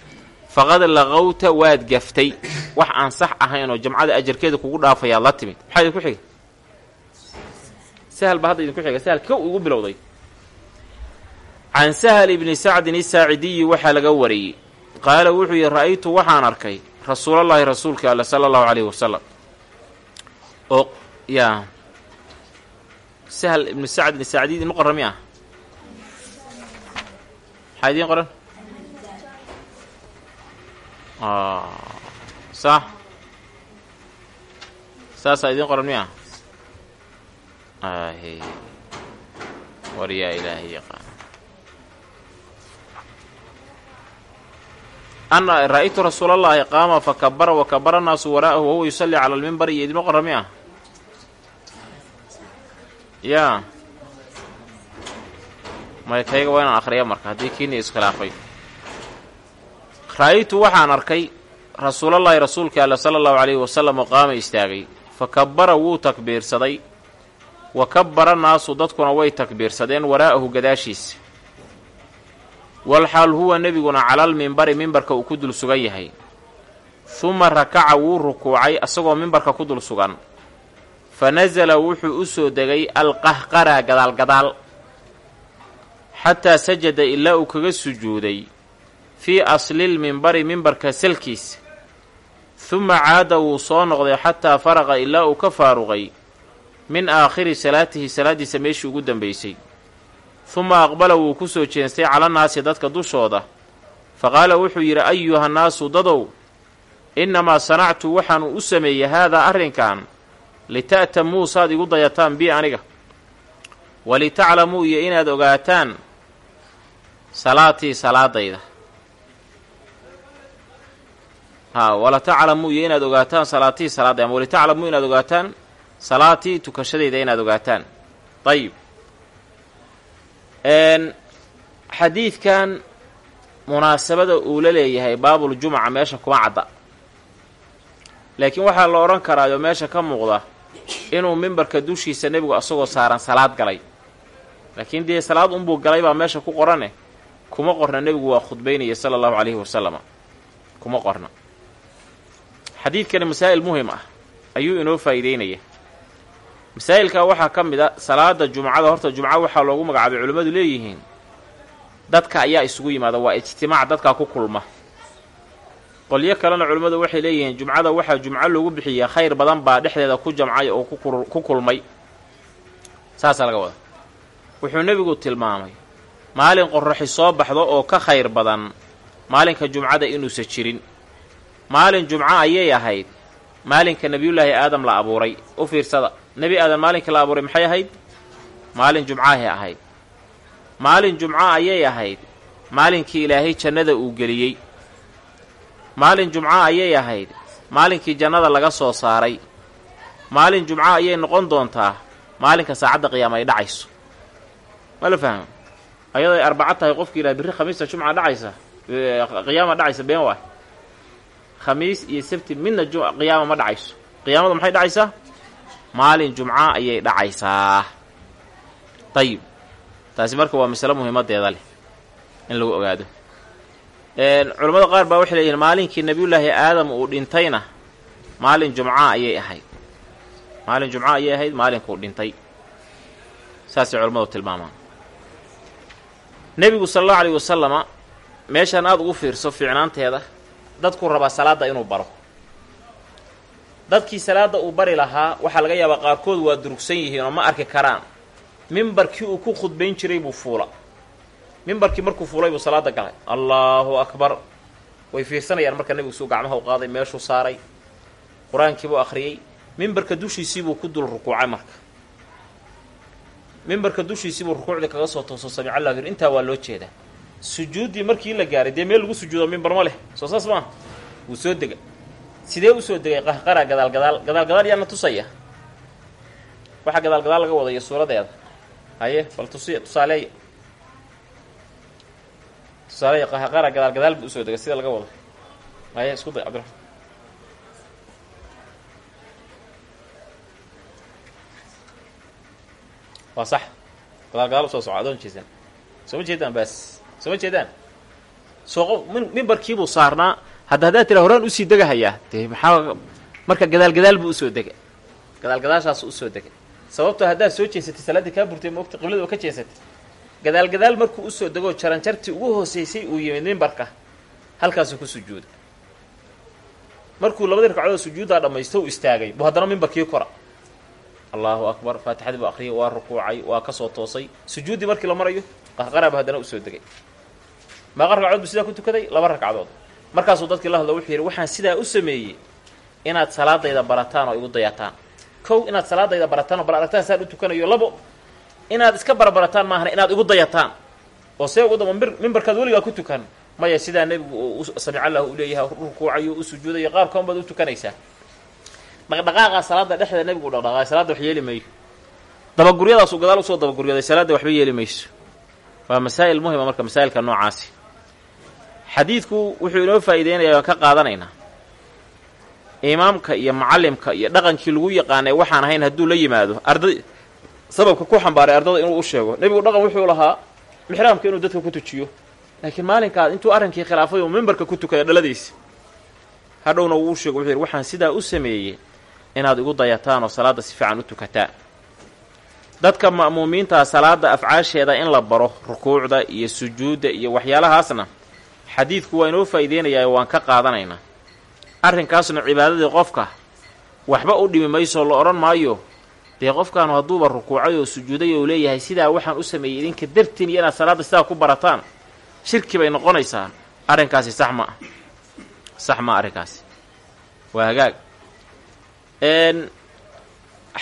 [SPEAKER 1] faqad laqowta waad gaftay. Wax aan sax ahayn oo jamcada ajarkeeda kugu dhaafayaad la timid. Maxaa idinku xiga sahal baa hadda idinku xiga sahal kow igu bilowday can sahal ibni sacdin isaacidiyi waxaa laga wariyey. Qaala wuxuu yidhi ra'aytu waxaan arkay rasuulallaahi rasuulka alle sala allahu calayhi wasalam oo yaa sahal ibnu sacdin isaacdiyi idinma qoran mi ah maxaa idiin qoran sax saasaa idiin qoran miya? Ahe war yaa ilaahay yaqaan ana ra'aytu rasuulallaahi qaama fakabara wakabara naasu waraa'ahu wahuwa yusalli cala almimbari iyo idinma qoran miya yaa maya kayga waa inaan akhriya marka haddii kiini iskhilaafay ra'aytu waxaan arkay rasuulallaahi rasuulka alle sala allahu calayhi wasalam qaama istaagay fa kabbara wuu takbiirsaday wa kabbara naasu dadkuna way takbiirsadeen waraa'ahu gadaashiisa walxaal huwa nebiguna calal mimbari mimbarka uu ku dul sugan yahay. Huma rakaca wuu rukuucay asagoo mimbarka ku dul sugan. Fa nasala wuxuu u soo degay alqahqara gadaalgadaal. Xataa sajada ilaa uu kaga sujuuday fii aslil mimbari mimbarka salkiisa huma caada wuu soo noqday xataa faraqa ilaa uu ka faaruqay min aakhiri salaatihi salaaddiisa meeshii ugu dambaysay huma aqbala wuu ku soo jeestay calannaasi dadka dushooda. Fa qaala wuxuu yidhi ayuhannaasu dadow innamaa sanactu waxaanu u sameeyey haadaa arrinkan lita'tamuu saad igu dayataan bi aniga. Walitaclamuu iyo inaad ogaataan salaatii salaadayda. Ha walataclamuu iyo inaad ogaataan salaatii salaadayda ama walitaclamuu inaad ogaataan salaatii tukashadayda inaad ogaataan. Ayib xadiidkan munaasabada uu la leeyahay baabuljumuca meesha kuma cadda. Laakiin waxaa la odhan karaayo meesha ka muuqda inuu mimbarka dushiisa nebigu asagoo saaran salaad galay. Laakiin dee salaad unbuu galay baa meesha ku qorane? Kuma qorna nebigu waa khudbaynaya sala allahu calayhi wasalama kuma qorna. Xadiidkani masaa'il muhiim ah. Ayuu inoo faa'iideynaya masaa'ilkaa waxaa ka mid a salaada jumcada horta jumco waxaa loogu magacaabay culimmadu leeyihiin. Dadka ayaa isugu yimaada waa ijtimaac dadkaa ku kulma. Qolyo kalena culimmadu waxay leeyihiin jumcada waxaa jumco loogu bixiyaa khayr badan baa dhexdeeda ku jamcay oo ku kulmay. Saasaa laga wada wuxuu nebigu tilmaamay maalin qorraxi soo baxdo oo ka khayr badan maalinka jumcada inuusa jirin. Maalin jumco ayay ahayd maalinka nebiyullaahi aadam la abuuray. U fiirsada. Nebi aadam maalinka la abuuray maxay ahayd? Maalin jumcahay ahayd. Maalin jumco ayay ahayd. Maalinkii ilaahay jannada uu geliyey. Maalin jumco ayay ahayd. Maalinkii jannada laga soo saaray. Maalin jumco ayay noqon doontaa. Maalinka saacadda qiyaama ay dhacayso. Ma la fahmo ayadoo ay arbaco tahay qofki yidhaha birri khamiista jumca dhacaysa qiyaama dhacaysa been waay khamiis iyo sabti midna qiyaama ma dhacayso. Qiyaamada maxay dhacaysaa? Maalin jumca ayay dhacaysaa. Dayib taasi marka waa masalo muhiimadeeda leh in lagu ogaado. Culammada qaar baa waxay leeyihiin maalinkii nebiyullaahi aadam uu dhintayna maalin jumca ayay ahayd. Maalin jumca ayay ahayd maalinkuu dhintay. Saasay culammadu tilmaamaan. Nebigu sala allahu alayh wasalama meeshaan aada ugu fiirso fiicnaanteeda dadkuu rabaa salaadda inuu baro. Dadkii salaadda uu bari lahaa waxaa laga yaabaa qaarkood waa durugsan yihiin oo ma arki karaan. Mimbarkii uu ku khudbayn jiray buu fuula. Mimbarkii markuu fuulay buu salaada galay. Allaahu akbar. Way fiirsanayaan marka nebigu suu gacmaha u qaaday meeshuu saaray. Qur'aankiibuu akhriyey. Mimbarka dushiisiibuu ku dul rukuucay marka. Mimbarka dushiisiibuu rukuucdii kaga soo tooso samic allah yir intaa waa loo jeedaa sujuuddii markii la gaaray dee meel lagu sujuudo mimbar ma leh. Soo saas maa wuu soo dega sidee u soo degay? Qahqara gadaal gadaal gadaal gadaal yaana tusaya. Waxaa gadaal gadaal laga wadayo suuradeeda. Haye bal tusi tusaaleeya tusaaleeya qahqara gadaal gadaal buu u soo degay. Sida laga wado haye isku day cabdiraxman waa sax. Gadaal gadaal u soo soco adoon jeesan soo ma jeedaan baas soo ma jeedaan? Soo qof min mimbarkiibuu saarnaa. Hadda haddaad tira horaan u sii degahayaa dee maxaa marka gadaal gadaal buu u soo dega gadaal gadaashaasu u soo dega sababtoo haddaad soo jeesatay salaaddii kaa burtay moogta qiblada oo ka jeesatay gadaal gadaal markuu u soo degoo jaranjartii ugu hooseysay uu yimid mimbarka halkaasuu ku sujuuda markuu labadii ragcadood sujuuddaa dhammaysto u istaagay. Buu haddana mimbarkii kora. Allahu akbar faatixadii buu akhriyay waa rukuucay waa ka toosay. Sujuuddii markii la marayo qahqarabu haddana u soo degay maaqa ragcadood buu sidaa ku tukaday laba ragcadood. Markaasuu dadkii la hadlo wuxuu yidhi waxaan sidaa u sameeyey inaad salaadayda barataan oo igu dayataan kow inaad salaadayda barataan oo bal aragtaan saan u tukanayo labo inaad iska barbarataan maahana inaad igu dayataan oo see ugu daba mimbarkaad weligaa ku tukan maya sidaa nebigu samic allah u leeyahay rukuucayo u sujuudayo qaabkan baad u tukanaysaa. Dhaqdhaqaaqa salaada dhexda nebigu dhaqdhaqaay salaadda wax yeeli mayo dabaguryadaasuu gadaal u soo dabaguryaday salaadda waxba yeeli mayso. Waa masaa'il muhima marka masaa'ilka noocaasi xadiidku wuxuu inoo faa'iideynaya waan ka qaadanaynaa imaamka iyo macallimka iyo dhaqankii lagu yaqaanay waxaan ahayn hadduu la yimaado arday sababka ku xambaaray ardada inuu u sheego nebigu dhaqan wuxuu lahaa mixraamka inuu dadka ku tujiyo. Laakiin maalinkaas intuu arrinkii khilaafay uu mimbarka ku tukaya dhaladiisa. Hadhowna wuu u sheego wuxuu yidhi waxaan sidaa u sameeyey inaad igu dayataan oo salaadda si fiican u tukataa dadka ma'muumiintaa salaada afcaasheeda in la baro rukuucda iyo sujuudda iyo waxyaalahaasna xadiidku waa inoo faa'iideynayaa waan ka qaadanaynaa arrinkaasna cibaadadii qofka waxba u dhimi mayso la odhan maayo. Dee qofkaanu hadduuba rukuucay oo sujuuday ou leeyahay sidaa waxaan u sameeyey idinka dartiin iyo inaad salaadda sidaa ku barataan. Shirki bay noqonaysaa arrinkaasi sax ma ah. Sax maa arrinkaasi. Waa hagaag.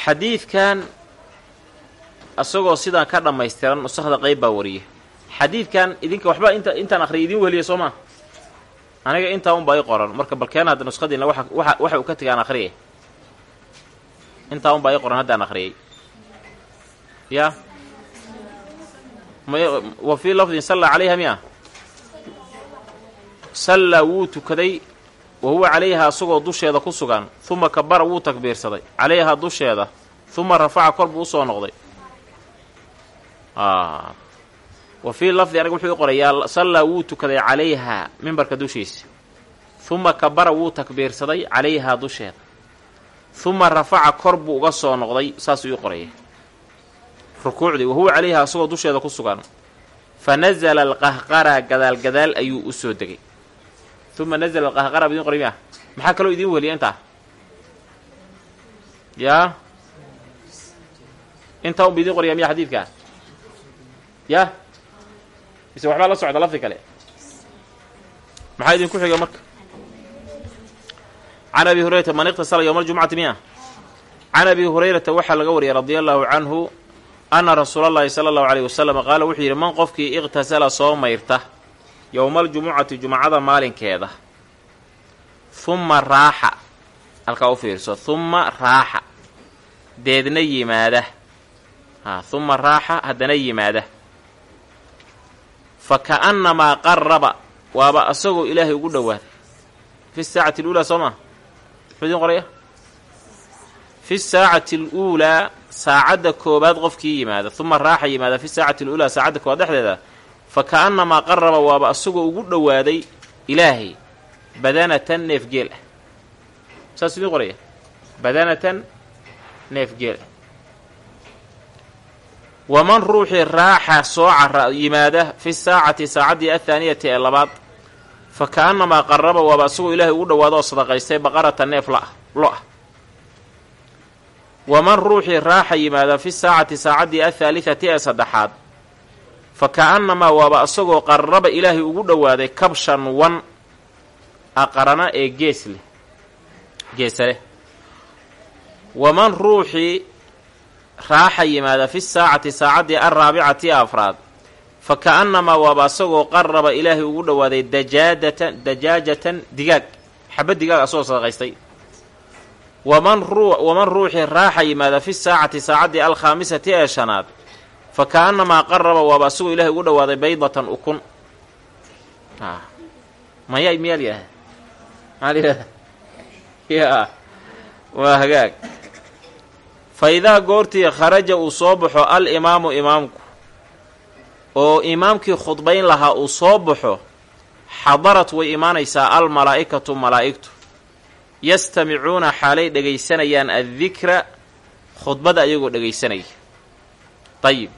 [SPEAKER 1] Xadiidkan isagoo sidaan ka dhammaystiran nusakda qayb baa wariya xadiidkan idinka waxba inta intaan akhriyay idiin weliya soo maa aniga intaa unbaa i qoran. Marka balkeena hadda nuskhadiina waa waa waxa uu ka tegaan akhriyay intaa unbaa i qoran haddaan akhriyay ya? Wa fii lafdin sallaa calayha miya? Sallaa wuu tukaday wa huwa calayha asagoo dusheeda ku sugan. Huma kabara wuu takbiirsaday. Calayhaa dusheeda huma rafaca kor buu u soo noqday wa fii lafdi aniga wuxuu qorayaa sallaa wuu tukaday calayhaa mimbarka dushiisa. Huma kabara wuu takbiirsaday calayhaa dusheeda. Huma rafaca kor buu uga soo noqday saasuu ii qoraya rukuucdii wahuwa calayha asagoo dusheeda ku sugan. Fa nazala alqahqara gadaal gadaal ayuu u soo degay. Uma nazala alqahqara bidin qoray miya? Maxaa kaloo idiin weliya intaa yaa intaa un ba idiin qoraya miya xadiidkaa ya mise waxbaa la socda lafdi kale. Maxaa idinku xiga marka? Can abi hurayrata man iqtasala yowma aljumcati miya can abi hurayrata waxaa laga wariyay radia allahu canhu anna rasuula allahi sala allahu alayh wasalam qaala wuxuu yidhi man qofkii iqhtasala soo mayrta yowmaaljumucati jumcada maalinkeeda humma raaxa. Halkaa u fiirso humma raaxa deedna yimaada. Haa humma raaxa haddana yimaada fa ka'annamaa qaraba waaba asagoo ilaahay ugu dhowaaday fi saacati aluulaa soo maa muxuu idiin qoraya fi saacati aluulaa saacadda koobaad qofkii yimaada uma raaxa yimaada fi saacati aluulaa saacadda koobaad dhexdeeda. Fa ka'annamaa qaraba waaba asagoo ugu dhowaaday ilaahay. Badanatan neef geel. Ah saasuu idiin qoraya badanatan neef geel. ah waman ruuxii raaxa soo cara yimaada fi saacati saacaddii athaaniyati ee labaad fa ka'annamaa qaraba waaba asagoo ilaahay ugu dhowaado oo sadaqaystay baqarata neef la lo ah waman ruuxii raaxa yimaada fi saacati saacaddii athaalithati ee saddexaad fa ka'annamaa waaba asagoo qarraba ilaahay ugu dhowaaday kabshan wan aqarana ee gees leh geesa leh. Waman ruuxii raaxa yimaada fi saacati saacaddii alraabicati afraad. Fa ka'annamaa waaba asagoo qarraba ilaahay ugu dhowaaday dajaadatan dajaajatan digaag. Xaba digaag asagoo sadaqaystay. Waman waman ruuxii raaxa yimaada fi saacati saacaddii alkhaamisati ee shanaad. Fa ka'annamaa qaraba waaba asagoo ilaahay ugu dhowaaday baydatan ukun. Maya miyaa layidhahda maxaa layidhahda ya waa hagaag fa idaa goortii kharaja uu soo baxo al imaamu imaamku oo imaamkii khudbayn lahaa uu soo baxo xadarat way imaanaysaa al malaa'ikatu malaa'igtu. Yastamicuuna xaalay dhegaysanayaan addikra khudbada ayagoo dhegaysanaya dayib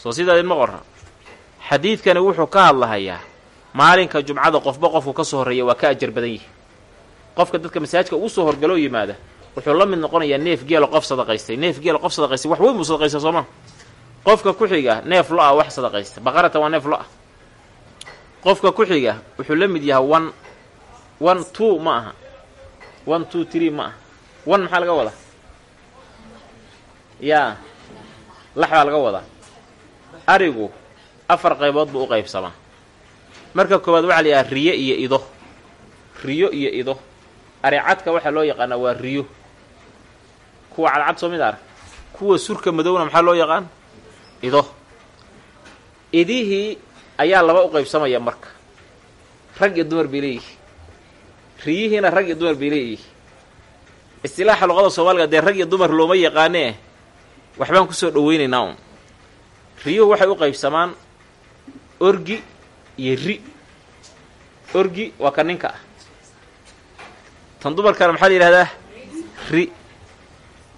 [SPEAKER 1] soo sidaa idinma qorra. Xadiidkani wuxuu ka hadlahayaa maalinka jumcada qofba qofku ka soo horreeya waa ka ajar badan yihi qofka dadka masaajidka ugu soo horgaloo yimaada wuxuu la mid noqonayaa neef geelo qof sadaqaystay. Neef geelo qof sadaqaystay wax weyn buu sadaqaysta soo qofka ku xiga neef lo'a wax sadaqaysta baqarata waa neef lo'a qofka ku xiga wuxuu la mid yahay one one two ma aha. One two tree ma aha. One maxaa laga wadaa? Yaa lax baa laga wadaa. Arigu afar qaybood buu u qaybsamaa. Marka koowaad waxaa la riyo iyo ido. Riyo iyo ido. Aricadka waxaa loo yaqaanaa waa riyo kuwa cadcad soo mid arag kuwa surka madowna maxaa loo yaqaan? Ido. Idihii ayaa laba u qaybsamaya marka. Rag iyo dumar bay leeyihi riyihiina rag iyo dumar bay leeyihi istilaaxa luqada soomaaliga dee rag iyo dumar looma yaqaanee waxbaan ku soo dhaweynaynaa un riyuhu waxay u qaybsamaan orgi iyo ri. Orgi waa ka ninka ah. Tan dumarkana maxaa la yidhahdaa ri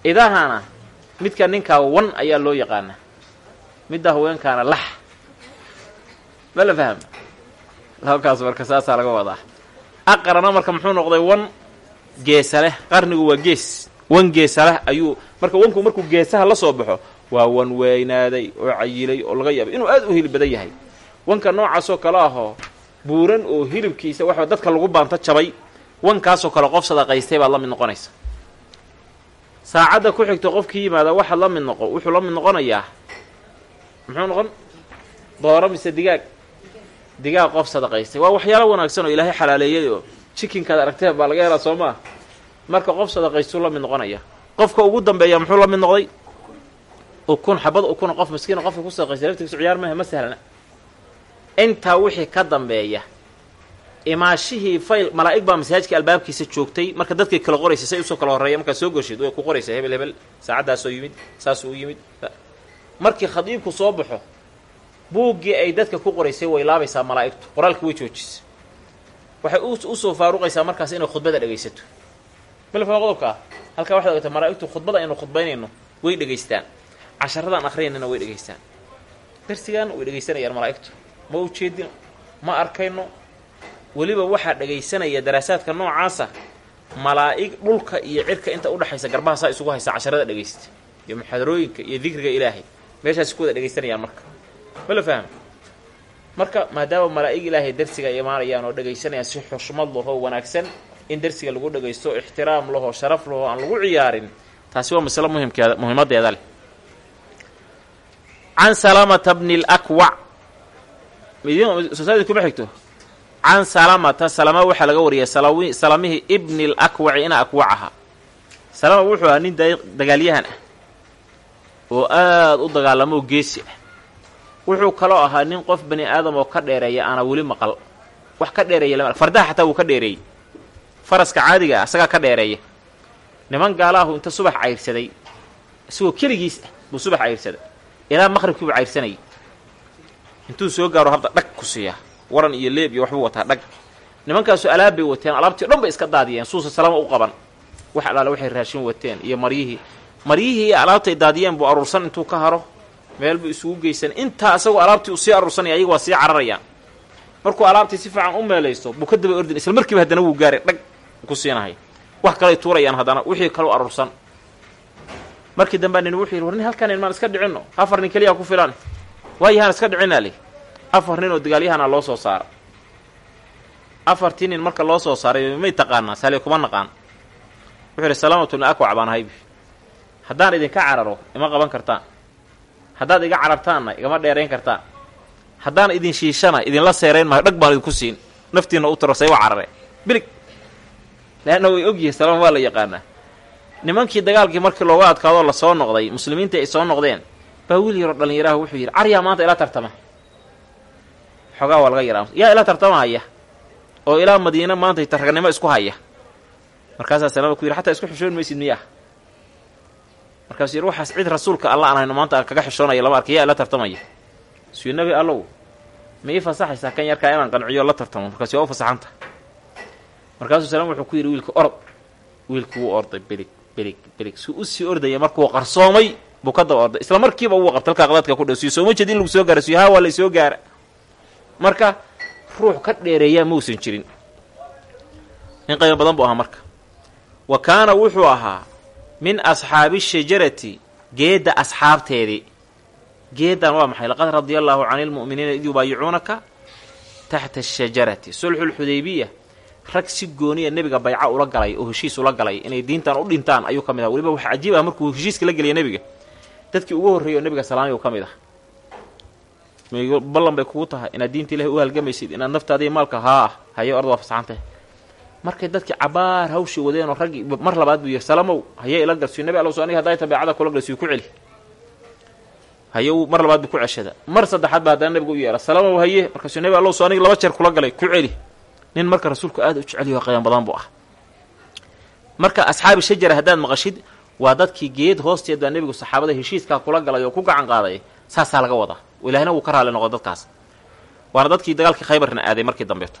[SPEAKER 1] idahana midka ninkaa wan ayaa loo yaqaanaa midda haweenkaana lax ma la fahma halkaas marka saasaa laga wadaa. Aqrana marka muxuu noqday wan geesa leh. Qarnigu waa gees. Wan geesa leh ayuu marka wanku markuu geesaha la soo baxo waa wan weynaaday oo cayilay oo laga yaabay. Inuu aad u hilib badan yahay. Wanka noocaasoo kale ahoo buuran oo hilibkiisa waxa dadka lagu baanto jabay. Wankaasoo kale qof sadaqaystay baad la mid noqonaysa saacadda ku xigto qofkii yimaada waxaad la mid noqo wuxuu la mid noqonayaa. Muxuu noqon? Dooro mise digaag? Digaag qof sadaqaystay. Waa waxyaalo wanaagsan oo ilaahay xalaaleeyay oo jikinkaad aragteen baa laga helaa soo maa marka qof sadaqaystuu la mid noqonaya qofka ugu dambeeya muxuu la mid noqday? Ukun xabad ukuna qof maskiina qofka ku sadaqaystay laftigiisu ciyaar maaha ma sahlana. Intaa wixii ka dambeeya imaashihii fayl malaa'ig baa masaajidka albaabkiisa joogtay. Marka dadkay kala qoraysa say u soo kala horreeya. Markaad soo goshid way ku qoraysaa hebel hebel. Saacaddaasoo yimid saasuu u yimid. Markii khadiibku soo baxo buuggii ay dadka ku qoraysay way laabaysaa malaa'igtu. Qoraalkii way joojisa waxay u soo faaruqaysaa markaas inay khudbada dhegaysato ah halkaa waxaad ogata malaa'igtu khudbada aynu khudbaynayno way dhegaystaan. Casharadaan akhriyaynana way dhegaystaan. Darsigaana way dhegaysanayaan malaa'igtu. Ma ujeedino ma arkayno weliba waxaa dhegaysanaya daraasaadka noocaasa malaa'ig dhulka iyo cirka inta udhexaysa garbaha saa isugu haysa casharada dhegaysta iyo muxaadarooyinka iyo dikriga ilaahay. Meeshaasi ku wada dhegaysanayaan marka. Ma la fahma marka maadaama malaa'ig ilaahay darsiga ay imaanayaan oo dhegaysanayaan si xushmad lahoo wanaagsan in darsiga lagu dhagaysto ixtiraam lahoo sharaf lahoo aan lagu ciyaarin taasi waa masalo muhimkeeda muhiimadeeda leh. Can salamata bni sosaadi kuma xigto can salamata salama waxaa laga wariyay salamihii ibni lakwaci ina akwac ahaa salama wuxuu ahaa nin dagaalyahan ah oo aada u dagaalamoo geesi ah. Wuxuu kaloo ahaa nin qof bani aadam oo ka dheereeya aana weli maqal. Wax ka dheereeya lama fardaha xataa wuu ka dheereeyey. Faraska caadiga ah asagaa ka dheereeya. Niman gaalaahu inta subax cayrsaday isagoo keligiis ah buu subax cayrsaday ilaa maqribkiibuu cayrsanayay intuu soo gaaro hadda dhag ku siiyaa waran iyo leeb iyo waxbuu wataa dhag. Nimankaasu alaab bay wateen alaabtii o dhan bay iska daadiyeen suusa salama u qaban. Wax alaale waxay raashin wateen iyo maryihii maryihii alaabtay daadiyeen buu aruursan intuu ka haro. Meel buu isugu geysan. Intaa isagoo alaabtii uu sii aruursanaya ayaga waa sii cararayaan. Markuu alaabtii si fiican u meelaysto buu ka daba ordin isla markiiba haddana wuu gaaray dhag ku siinahay. Wax kaley tuurayaan haddana wixii kalu aruursan markii dambea nin wuxuu yidhi war nin halkaan inmaan iska dhicinno? Afar nin keliyaa ku filan. Waayahaan iska dhicinaa li afar nin oo dagaalyahanaa loo soo saara afartii nin marka loo soo saaray may taqaanaa sale kuma naqaan. Wuxuu yidhi salaamatuna akwac baan ahaybi haddaan idinka cararo ima qaban kartaan. Haddaad iga carartaanna igama dheerayn kartaan. Haddaan idin shiishana idinla seerayn maayo dhag baan idinku siin. Naftiina u taro say wa carare. Bilig. Leanna way ogyihiin salaama waa la yaqaanaa. Nimankii dagaalkii markii looga adkaadoo la soo noqday muslimiinta ay soo noqdeen baa wiil yaroo dhallinyaraha wuxuu yidhi caryaa maanta ila tartama xoogaa waa laga yaraa yaa ila tartamahaya oo ilaa madiina maanta tarragnimo isku haya. Markaasaa salaama ku yidhi xataa isku xishoon maysid miyaah markaasuu yidhi waxaas cid rasuulka alla aan hayno maanta aan kaga xishoonaya lama arkay yaa ila tartamaya. Suu nabi allow ma ii fasaxaysaa kan yarkaa inaan qanciyo la tartamo. Markaasi waa u fasaxanta. Markaasuu salaam wuxuu ku yidhi wiilka orod wiilku wuu orday belig belig belig suu u ordaya markuu qarsoomay buu ka daba orday. Isla markiiba uu qabta halkaa qadaadka ku dhow. Sii sooma jeed in lagu soo gaara suu haa waa laysoo gaara marka ruux ka dheereeyaa mausan jirin. Nin qaybo badan buu ahaa marka. Wa kaana wuxuu ahaa min asxaabi shajarati geedda asxaabteedii geeddan waa maxay? Laqad radia allaahu cani lmu'miniina id yubaayicuunaka taxta ashajarati sulxulxudaybiya rag si gooniya nebiga bayca ula galay oo heshiis ula galay inay diintan u dhintaan ayuu ka mid aha weliba wax cajiib ah markuu heshiiska la geliya nebiga dadkii ugu horreeyay oo nebiga salaamay uu ka mid ah ballan bay kugu tahay inaad diinta ilahay u halgamaysid inaad naftaadii maalka haa ah haye ord waa fasaxantahy markay dadkii cabaar hawshii wadeenoo raggii mar labaad buu yidhi salamow haye ila galsiyo nebi allow aniga hadday tabeecada kula galsiyo ku celi. Haye mar labaad buu ku ceshada. Mar saddexaad baa haddana nabiga u yeela salamow haye markaasuu nebi allow aniga laba jeer kula galay ku celi. Nin marka rasuulku aad u jeceliyo qayaan badan buu ah marka asxaabi shajara haddaad maqashid waa dadkii geed hoosteed baa nebigu saxaabada heshiiskaa kula galay oo ku gacan qaaday saasaa laga wadaa. Ilaahna wuu ka raali noqo dadkaas. Waana dadkii dagaalkii khaybarna aaday markii dambeeto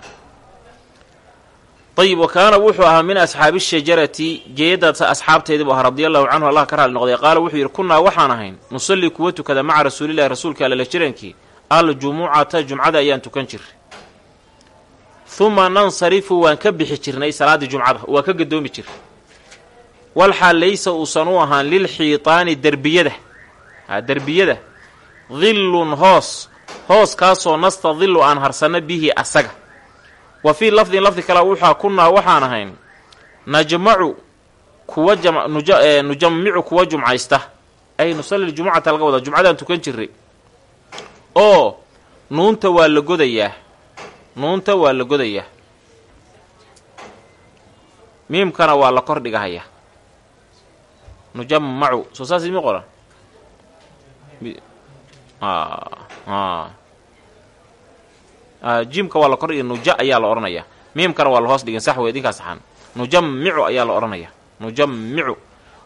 [SPEAKER 1] ayib wa wuxuu ahaa min asxaabi shajarati geeddaas asxaabteedii buu ahaa radia allahu canhu allah ka raali noqday. Qaala wuxuu yidhi kunnaa waxaan ahayn nusallii kuwa tukada maca rasuulillahi rasuulka alla la jirankii aljumucata jumcada ayaan tukan jiray uma nansarifu waan ka bixi jirnay salaaddii jumcada waan ka gadoomi jiray walxaal laysa uusan u ahaan lilxiitaani derbiyada. Ha derbiyada. Dillun hoos. Hooskaasoo nastadillu aan harsanno bihi asaga. Wa fii lafdin lafdi kale wuxaa kunnaa waxaan ahayn najmacu kuwa nujammicu kuwa jumcaysta. Ay nusalli jumucata laga wadaa jumcadaan tukan jiray oo nuunta waa la godayaa. Nuunta waa la godayaa. Miimkana waa la kor dhigahayaa nujammacu soo saas imi qoran jimka waa la kor dhigay nuja ayaa la odhanayaa miimkana waa la hoos dhigin sax wey idinkaa saxan nujammicu ayaa la odhanayaa nujammicu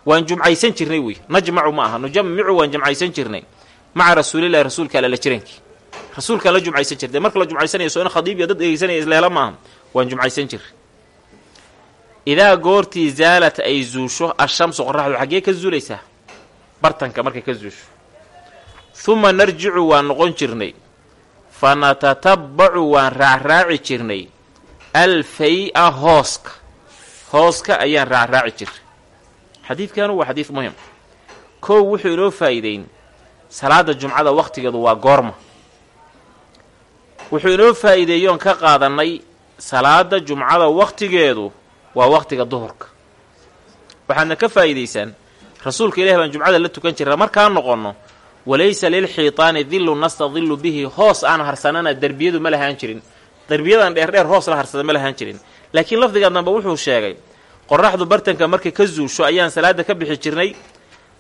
[SPEAKER 1] waan jumcaysan jirnay wey najmacu ma aha nujammicu waan jumcaysan jirnay maca rasuulillahi rasuulka alla la jirankii rasuulkaan la jumcaysan jirtay marka la jumcaysanayo so in khadiib iyo dad dhegeysanaya isleela maaha waan jumcaysan jirray idaa goortii zaalat ay zuusho ashamsu qoraxdu xaggee ka zuulaysaa bartanka markay ka zuusho huma narjicu waan noqon jirnay fa natatabacu waan raacraaci jirnay alfay-a hooska hooska ayaan raacraaci jirnay xadiidkanu waa xadiid muhiim kow wuxuu inoo faa'iideyn salaada jumcada wakhtigeedu waa goorma wuxuu inoo faa'iideeyoon ka qaadannay salaada jumcada wakhtigeedu waa wakhtiga duhurka. Waxaadna ka faa'iidaysaan rasuulka ilahi baan jumcada la tukan jirna markaan noqonno walaysa lilxiitaani dillu nastadillu bihi hoos aan harsanana derbiyadu ma lahaan jirin. Derbiyadan dheerdheer hoos la harsada ma lahaan jirin. Laakiin lafdiga dambe wuxuu sheegay qoraxdu bartanka markay ka zuusho ayaan salaada ka bixi jirnay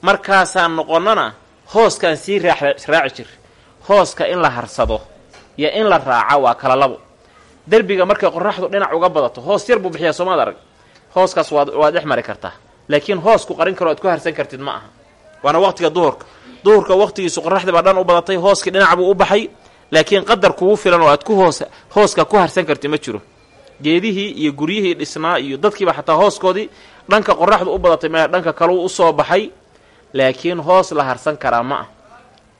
[SPEAKER 1] markaasaan noqonnana hooskaan sii raaci jir. Hooska in la harsado iyo in la raaca waa kala labo derbiga markay qoraxdu dhinac uga badato hoos yar buu bixiyaa soomaad arag. Hooskaas waad waad dhex mari kartaa. Laakiin hoos ku qarin karo aad ku harsan kartid ma aha. Waana waqtiga duhurka. Duhurka waqtigiisu qoraxdii baa dhan u badatay hooskii dhinac buu u baxay. Laakiin qadar kugu filan oo aad ku hoos hooska ku harsan kartid ma jiro. Geedihii iyo guryihii dhisnaa iyo dadkiiba xataa hooskoodii dhanka qoraxdu u badatay meel dhanka kaleu u soo baxay. Laakiin hoos la harsan karaa ma ah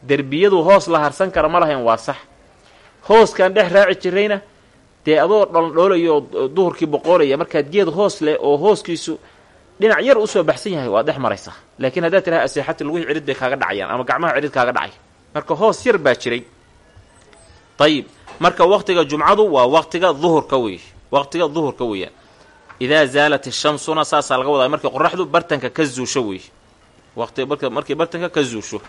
[SPEAKER 1] derbiyadu hoos la harsan kara ma lahayn waa sax. Hooskan dhex raaci jirayna dee adoo dholdhoolaya oo duhurkii boqoolaya markaad geed hoos leh oo hooskiisu dhinac yar u soo baxsan yahay waad dhex maraysaa laakiin haddaad tiraha aseexati luguhi cidhid bay kaaga dhacayaan ama gacmaha cidhid kaaga dhacay. Marka hoos yar baa jiray. Ayib marka waqtiga jumcadu waa waqtiga duhurka wey waqtiga duhurka weeyaan idaa zaalat ishamsuna saasaa laga wadaa. Markay qoraxdu bartanka ka zuusho wey waqti markay bartanka ka zuusho.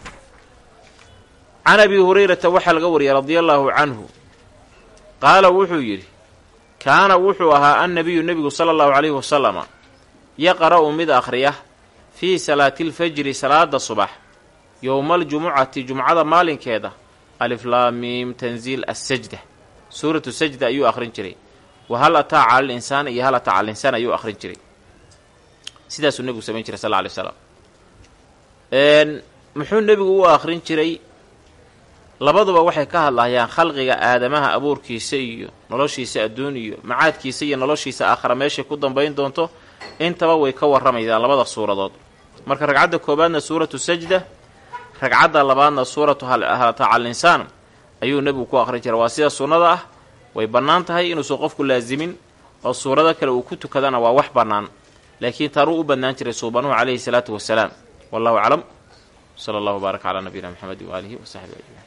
[SPEAKER 1] Can abi hurayrata waxaa laga wariyay radia allaahu canhu qaala wuxuu yidhi kaana wuxuu ahaa annabiyu nebigu sala allahu calayhi wasalama yaqra'u mid akhriya fii salaati lfajri salaada subax yowmaaljumucati jumcada maalinkeeda aliflaamiim tanziil assajda. Suuratu sajda ayuu akhrin jiray. Wa hal ataa cala linsaan iyo hal ataa cala linsaan ayuu akhrin jiray. Sidaasuu nebigu samayn jiray sal slam muxuu nebigu u akhrin jiray labaduba waxay ka hadlayaan khalqiga aadamaha abuurkiisa iyo noloshiisa adduun iyo macaadkiisa iyo noloshiisa aakhara. Meeshay ku dambayn doonto intaba way ka warramayaan labada suuradood. Marka ragcadda koobaadna suuratu sajda ragcadda labaadna suuratu halata cal insaan ayuu nebigu ku akhrin jiray. Waa sida sunnada ah way bannaan tahay inuusan qofku laasimin oo suurado kale uu ku tukadana waa wax bannaan. Laakiin taanuu u bannaan jiray suubanuhu calayhi salaatu wasalaam. Wallahu aclam. Sala allahu baaraka calaa nabiyina maxamedi waaalihi wa saxbihi